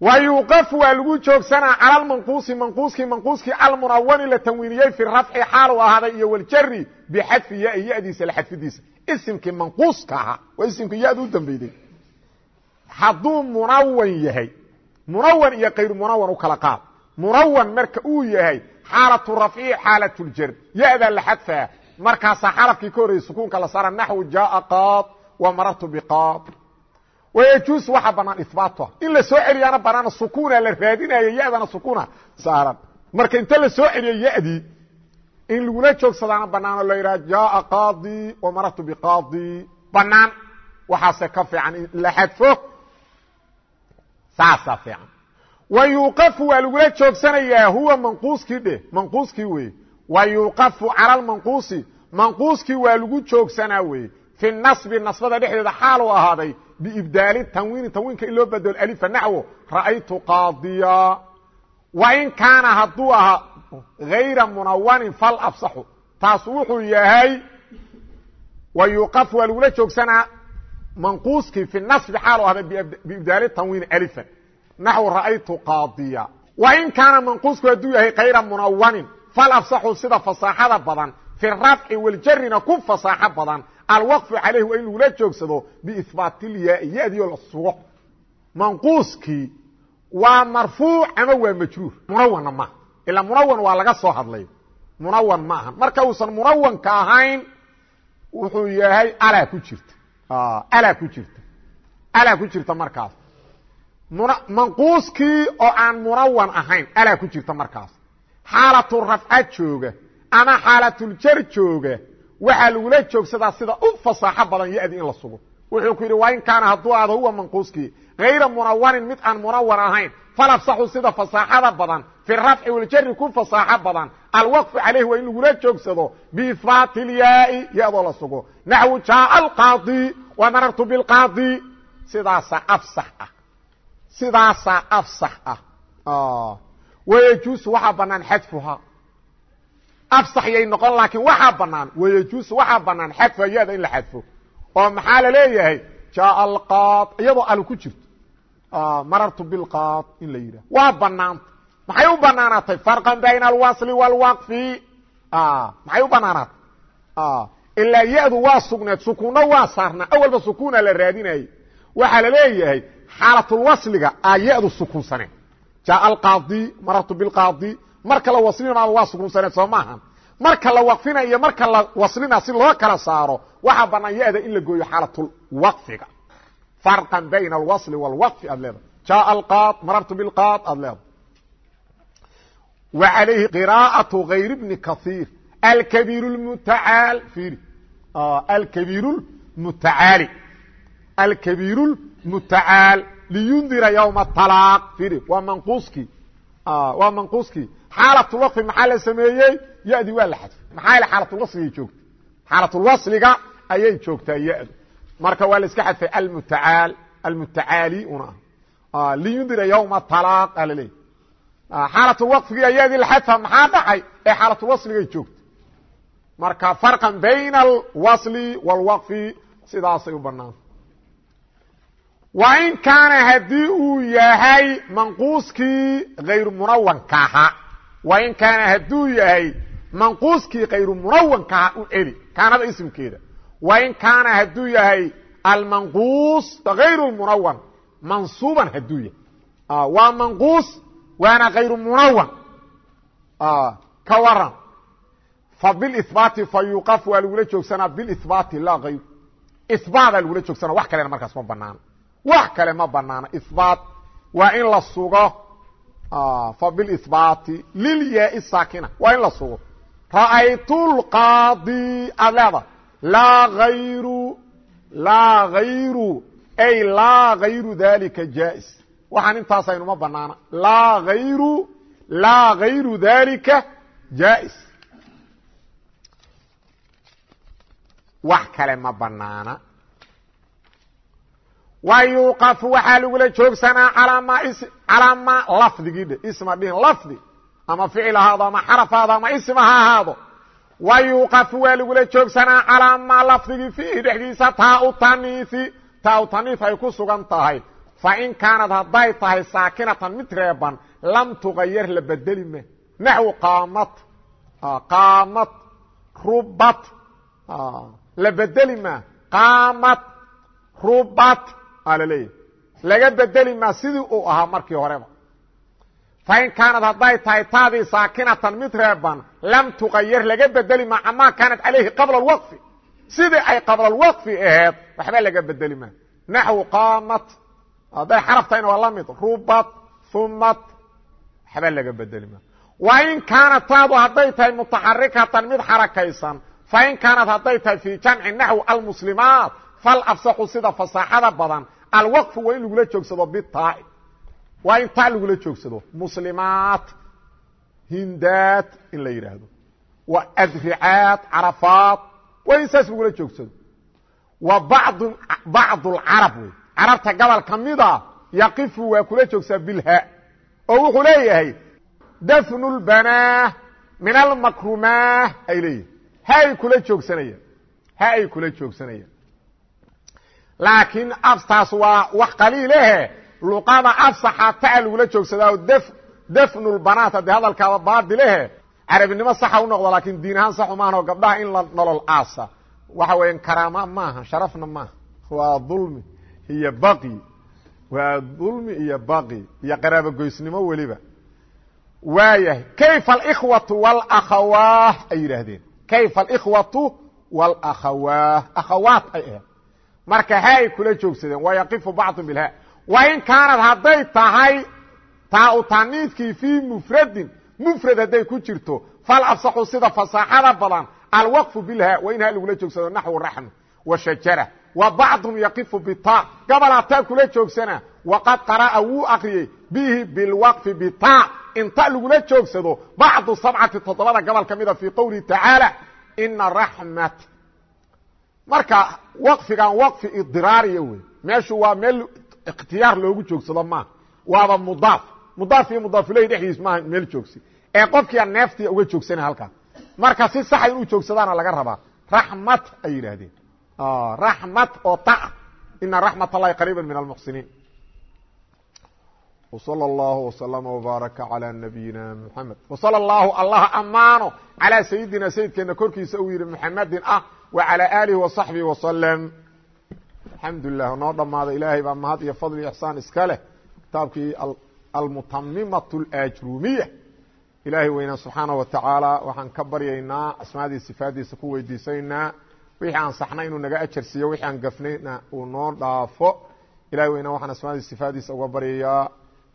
Speaker 1: wa yuuqafu waa lagu joogsanaa cala lmanquusi manquuskii manquuskii almunawani la tanwiiniyey fi rafci xaal u ahaaday iyo waljari bixadfi ya yadiisa la xadfidiisa isimkii manquuska ahaa waa isimkii yada u dambeyday hadduu munawan yahay munawan iyo kayr munawan u kala qaad munawan marka uu yahay xaalatu rafci xaalatuljar yadaa la xadfaa markaasaa xarafkii ka horreeyey sukuunka la saara naxwu jaaa qaad wa marartu biqaad wayajuus waxaa banaan ihbaatuha in la soo celiyaana banaana sukuuna la raadinayo yadana sukuuna saaran. Marka inta la soo celiyo yadii in lagula joogsadaana banaano la yidhaha jaaa qaadi wa marartu biqaadi. Banaan waxaase ka fiican in la xadfo saasaa fiican. Wa yuuqafu waa lagula joogsanayaa huwa manquuskii dheh manquuskii weye wa yuuqafu cala lmanquusi manquuskii waa lagu joogsanaa weye fi nasbi nasbada dhexdeeda xaal u ahaaday biibdaali tanwiini tanwiinka in loo bedelo alifa naxwo ra'aytu qaadiya wain kaana hadduu ahaa hayra munawanin fal afsaxu taas wuxuu yahay wa yuuqaf waa lagula joogsanaa manquuskii fi nasbi xaal u ahaaday biibdaali tanwiini alifan naxwu ra'aytu qaadiya wain kaana manquusku hadduu yahay hayra munawanin fal afsaxu sida fasaaxada badan fi rafci waljarina ku fasaaxo badan alwqfu calayhi waa in lagula joogsado biihbaat ilyaai yadioo la sugo. Manquuskii waa marfuuc ama waa majruur? Munawanna maaha ilaa munawan waa laga soo hadlay. Munawan ma ahan marka uusan munawanka ahayn wuxuu yahay alaa ku jirta. Alaa ku jirta. Alaa ku jirta markaas. Manquuskii oo aan munawan ahayn waxaa lagula joogsadaa sida u fasaaxo badan yadi in la sugo. Wuxuu ku yidhi waa in kaana hadduu aado huwa manquuskii. Hayra munawanin mid aan munawan ahayn. Falafsaxu sida fasaaxada badan. Fi rafci waljari ku fasaaxo badan. Alwaqfu calayhi waa in lagula joogsado. Biihbaati ilyaai yadoo la sugo. Naxwu jaaa alqaadi wa marartu bilqaadi sidaasaa afsax ah. Sidaasaa afsax ah. Wayajuusu waxaa banaan xadfuhaa afsax yay noqon laakiin waxaa banaan wayajuusu waxaa banaan xadfa yada in la xadfo. Oo maxaa la leeyahay? Jaaa alqaad iyadoo al ku jirto. Marartu bilqaad in la yidhah waa banaanta maxay u banaanaatay farqan bayna alwasli wاlwaqfi maxay u banaanaatay ilaa yadu waa sugneed sukuunno waa saarnaa. Awalba sukuuna la raadinayay waxaa la leeyahay xaalatulwasliga aa yadu sukuunsaneed jaaa alqaadi marartu bilqaadi marka la waslinaaba waa sukuunsaneed soo maahan marka la waqfina iyo marka la waslina si loo kala saaro waxaa banaan in la gooyo xaalatulwaqfiga farqan bayna alwasli wاlwaqfi aad jaaa alqaad marartu bilqaad aad wa calayhi qiraa'atu hayr bni kaiir alkabiir mutacaal fiiri. Alkabiir mutacaali. Alkabiir mutacaal. Liyundira ywma talaaq fiiri. Waa waa manquuskii xaalatulwaqfi maxaa la sameeyey yadi waa la xadfay maxaa yal xaalatulwasligay joogta xaalatulwasliga ayay joogtaa yadu marka waa la iska xadfay almutacaal almutacaali una ah liyundira ywma talaaq aa laleeyahy xaalatulwaqfigii ayadii la xadfa maxaa dhacay ee xaalatulwasligay joogta marka farqan bayna alwasli wاlwaqfi sidaasay u banaanta wa in kaana haddii uu yahay manquuskii hayru munawanka ahaa wa in kaana hadduu yahay manquuskii kayru munawanka ahaa u celi. Kaanada isimkeeda wa in kaana hadduu yahay almanquus hayru munawan mansuuban hadduu yahay. Waa manquus waana kayru munawan ka waran. Fa bilihbaati fa yuqaf waa lagula joogsanaa bilihbaati laa hayr ihbaataa lagula joogsana. Wax wax kale ma banaano ihbaat waa in la sugo fa bilihbaati lilyaai saakina. Waa in la sugo. Ra'aytu lqaadi aad leeda laa ayru laa hayru ay laa hayru dalika jaais. Waxaan intaasaynuma banaana laa hayru laa gayru dalika jaa'is. Wax kale ma banaana wa yuuqafu waxaa lagula joogsanaa calaa ma lafdigii dhe isma dhihin lafdi ama ficil ahaado ama xaraf ahaado ama isma ha ahaado wa yuuqafu waa lagula joogsanaa calaa lafdigii fiihi dhexdiisa taa u taniisi taa u taniis ay ku sugan tahay fa in kaanad hadday tahay saakinatan mid reeban lam tuqayar la bedeli ma naxwu qaamad qaamad rubat la bedeli ma qaamad rubat aa la leeyahy laga bedeli maa sidii uu ahaa markii horeba. Fa in kaanad hadday tahay taadii saakinatan mid reeban lam tuqayar laga bedeli maa camaa kaanat calayhi qabla alwaqfi. Sidii ay qabla alwaqfi aheed waxba laga bedeli maa naxwu qaamat hadday xaraf tahayna waa la rubat humad waxba laga bedeli maa wa in kaanat taadu hadday tahay mutaxarikatan mid xarakaysan fa in kaanad hadday tahay fii jamci naxwi almuslimaat fal sida fasaaxada badan alwaqfu waa in lagula joogsado bitaa'i waa in taa lagula joogsado muslimaat hindaad in la yidhaahdo wa adricaad carafaad waa in saas lagula joogsado wa bad bacd اlcarab wey carabta gobol ka mida yaqifu waa kula joogsaa bilha oo wuxuu leeyahay dafnu اlbanaa min almakrumaah ay leeyihiin ha ay kula joogsanayaan ha ay kula joogsanayaan laakiin aftaas waa wax qaliilehe luqada afsaxa taa lagula joogsadaa dafnu lbanaat haddii hadalkaaba baadilehe carabinimo saxa u noqdo laakiin diin ahaan saxu maahan oo gabdhaha in la nolol aasa. Waxa weeyaan karaama maaha sharafna maaha. Waa dulmi iyo baqi. Waa dulmi iyo baqi iyo qaraabogoysnimo weliba. Waayahay kayfa alikhwatu wاlakhawaah ay yidhaahdeen. Kayfa alikhwatu wاlakhawaah akhawaat ay ahayd marka ha ay kula joogsadeen wayaqifu bacdu bilha wa in kaanad hadday tahay taa u taniidkii fii mufradin mufrad hadday ku jirto. Fal afsaxu sida fasaaxada badan alwaqfu bilha waa in ha lagula joogsado naxwu raxm wa shajara. Wa bacdum yaqifu bita gabalaa taa kula joogsana waqad qara'a wuu akriyey bihi bilwaqfi bita. Inta lagula joogsado bacdu sabcati toddobada gobol ka mida fii qowlihi tacaala ina marka waqfigan waqfi idiraariya wey meeshu waa meel ikhtiyaar loogu joogsado maaha waaba mudaaf mudaaf iyo mudaafuley dhexdiis maaha meel joogsi ee qofkia neeftia uga joogsana halkaa marka si saxa inuu joogsadaana laga rabaa raxmat ay yidhaahdeen raxmat oo ta ina raxmat allahi qariiba min almuxsiniin وصلى الله وسلم وبارك على نبيina محمد وصلى الله الله amaano عalى سيدina سيدkeena korkiisa uu yihi محمdi ah وعalى آله وصaحبه وسلم الحamdu لله noo dhamaada ilaahay baa mahad iyo fضل iyo إحsaan iska leh kitaabkii almutamimaة الأjrumiية ilaahay weynaa subحaanaه وataعaalى waxaan ka baryaynaa asmaadii صifaadiisa ku weydiisaynaa wixii aan saxnay inuu naga ajar siiyo wixii aan gafnayna uu noo dhaafo ilahay weynaa waxaan asmaadii صifaadiisa uga baryayaa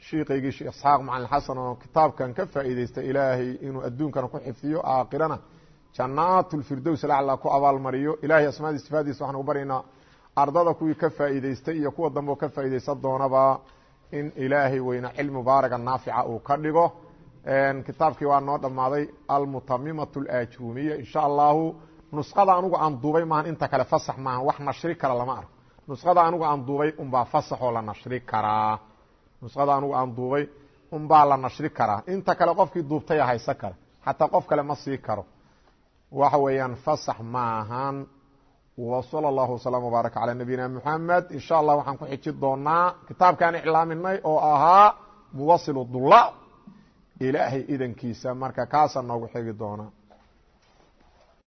Speaker 1: shiikaygii sheekh isxaaq macalin xasan oo kitaabkan ka faa'iideysta ilaahay inuu adduunkana ku xifdiyo aakhirana jannaat lfirdows lacla ku abaalmariyo ilahay asmaadii sifaadiisa waxaan ugu baryaynaa ardada kuwii ka faa'iideystay iyo kuwa dambe oo ka faa'iideysan doonaba in ilaahay weyna cilmi mubaaraga naafica uu ka dhigo kitaabkii waa noo dhammaaday almutamimatu alajrumiya insha allahu nusqada anugu aan duubay maahan inta kale fasax maaha wax nashri kara lama arko nusqada anugu aan duubay unbaa fasaxoo la nashri karaa nusqada anugu aan duubay unbaa la nashri karaa inta kale qofkii duubtaya haysan kara xataa qof kale ma sii karo waxa weeyaan fasax ma ahan. Wsala allahu wasalam wbaaraka calaa nabiyina muxamed in sha allah waxaan ku xiji doonaa kitaabkaan iclaaminay oo ahaa muwasilu dula ilaahay idankiisa marka kaasaan noogu xegi doonaa.